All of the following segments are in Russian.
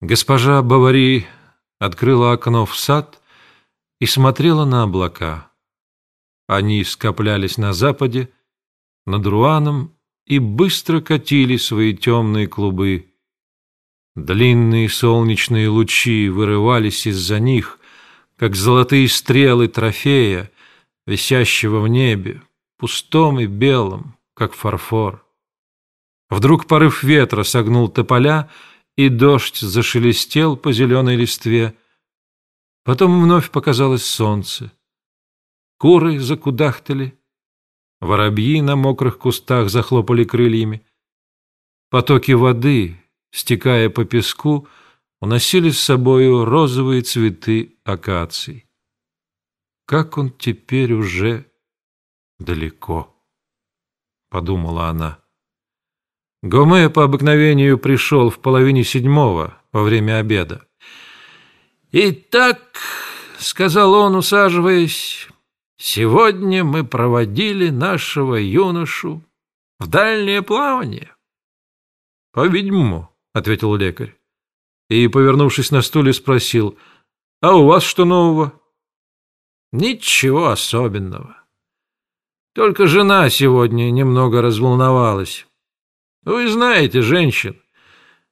Госпожа Бавари открыла окно в сад и смотрела на облака. Они скоплялись на западе, над Руаном и быстро катили свои темные клубы. Длинные солнечные лучи вырывались из-за них, как золотые стрелы трофея, висящего в небе, пустом и белом, как фарфор. Вдруг порыв ветра согнул тополя, и дождь зашелестел по зеленой листве. Потом вновь показалось солнце. Куры закудахтали, воробьи на мокрых кустах захлопали крыльями. Потоки воды, стекая по песку, уносили с собою розовые цветы акаций. Как он теперь уже далеко, подумала она. Гоме по обыкновению пришел в половине седьмого во время обеда. «Итак», — сказал он, усаживаясь, — «сегодня мы проводили нашего юношу в дальнее плавание». «По-видимому», — ответил лекарь. И, повернувшись на стуле, спросил, «А у вас что нового?» «Ничего особенного. Только жена сегодня немного разволновалась». Вы знаете женщин,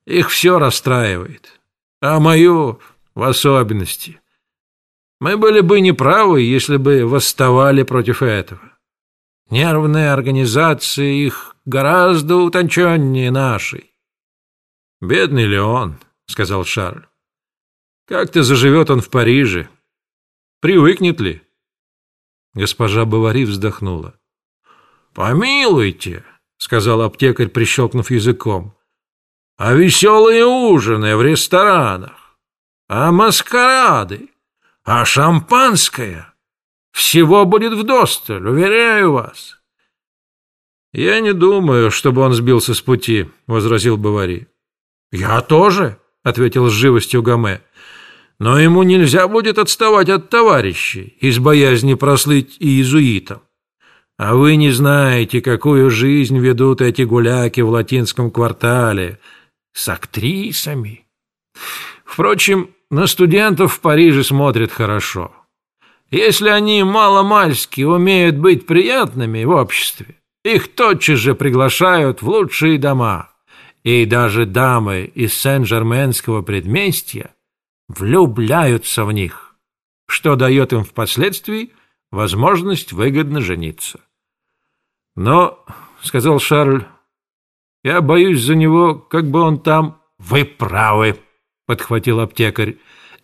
их все расстраивает, а мою в особенности. Мы были бы неправы, если бы восставали против этого. Нервная организация их гораздо утонченнее нашей. «Бедный Леон», — сказал Шарль. «Как-то заживет он в Париже. Привыкнет ли?» Госпожа Бавари вздохнула. «Помилуйте», — сказал аптекарь, прищелкнув языком. «А веселые ужины в ресторанах, а маскарады, а шампанское. Всего будет вдосталь, уверяю вас». «Я не думаю, чтобы он сбился с пути», — возразил Бавари. «Я тоже», — ответил с живостью Гаме. «Но ему нельзя будет отставать от товарищей из боязни прослыть иезуитом. А вы не знаете, какую жизнь ведут эти гуляки в латинском квартале с актрисами. Впрочем, на студентов в Париже смотрят хорошо. Если они маломальски умеют быть приятными в обществе, их тотчас же приглашают в лучшие дома. И даже дамы из Сен-Жерменского предместья влюбляются в них, что дает им впоследствии возможность выгодно жениться. Но, — сказал Шарль, — я боюсь за него, как бы он там... — Вы правы, — подхватил аптекарь.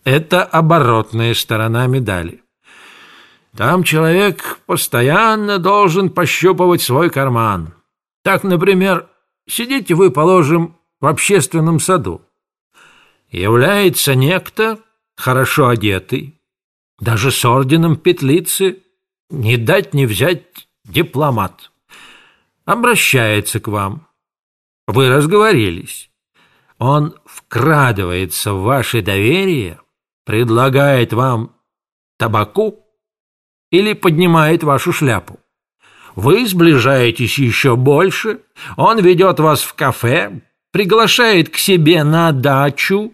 Это оборотная сторона медали. Там человек постоянно должен пощупывать свой карман. Так, например, сидите вы, положим, в общественном саду. Является некто, хорошо одетый, даже с орденом петлицы, не дать не взять дипломат обращается к вам. Вы разговорились. Он вкрадывается в ваше доверие, предлагает вам табаку или поднимает вашу шляпу. Вы сближаетесь еще больше, он ведет вас в кафе, приглашает к себе на дачу,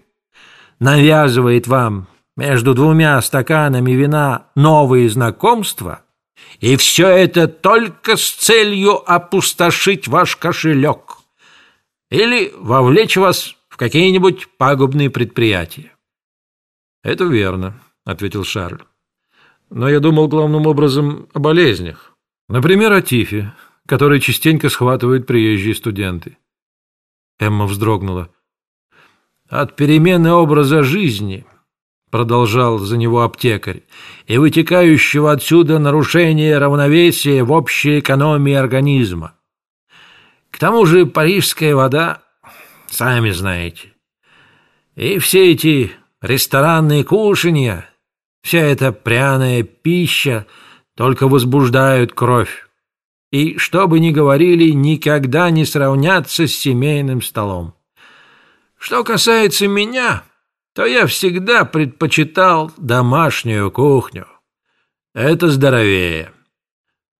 навязывает вам между двумя стаканами вина новые знакомства – и все это только с целью опустошить ваш кошелек или вовлечь вас в какие-нибудь пагубные предприятия. Это верно, ответил Шарль. Но я думал главным образом о болезнях. Например, о тифе, который частенько схватывают приезжие студенты. Эмма вздрогнула. От перемены образа жизни продолжал за него аптекарь, и вытекающего отсюда нарушения равновесия в общей экономии организма. К тому же парижская вода, сами знаете, и все эти ресторанные кушанья, вся эта пряная пища только возбуждают кровь. И, что бы ни говорили, никогда не сравнятся с семейным столом. Что касается меня, то я всегда предпочитал домашнюю кухню. Это здоровее.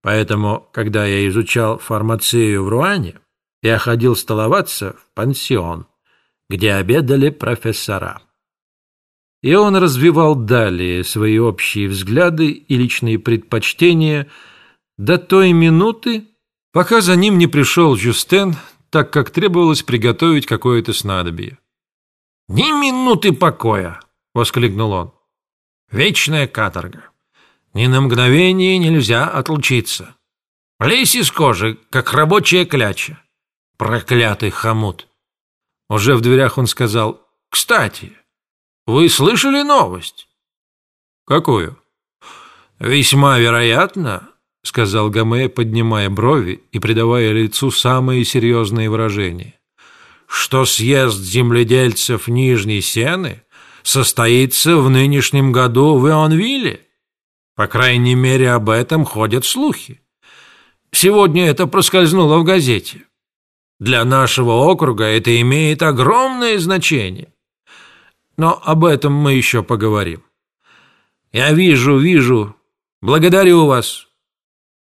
Поэтому, когда я изучал фармацию в Руане, я ходил столоваться в пансион, где обедали профессора. И он развивал далее свои общие взгляды и личные предпочтения до той минуты, пока за ним не пришел Жюстен, так как требовалось приготовить какое-то снадобье. «Ни минуты покоя!» — воскликнул он. «Вечная каторга. Ни на мгновение нельзя отлучиться. Лезь из кожи, как рабочая кляча. Проклятый хомут!» Уже в дверях он сказал, «Кстати, вы слышали новость?» «Какую?» «Весьма вероятно, — сказал Гаме, поднимая брови и придавая лицу самые серьезные выражения, что съезд земледельцев Нижней Сены состоится в нынешнем году в Ионвилле. По крайней мере, об этом ходят слухи. Сегодня это проскользнуло в газете. Для нашего округа это имеет огромное значение. Но об этом мы еще поговорим. Я вижу, вижу. Благодарю вас.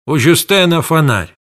У Жюстена фонарь.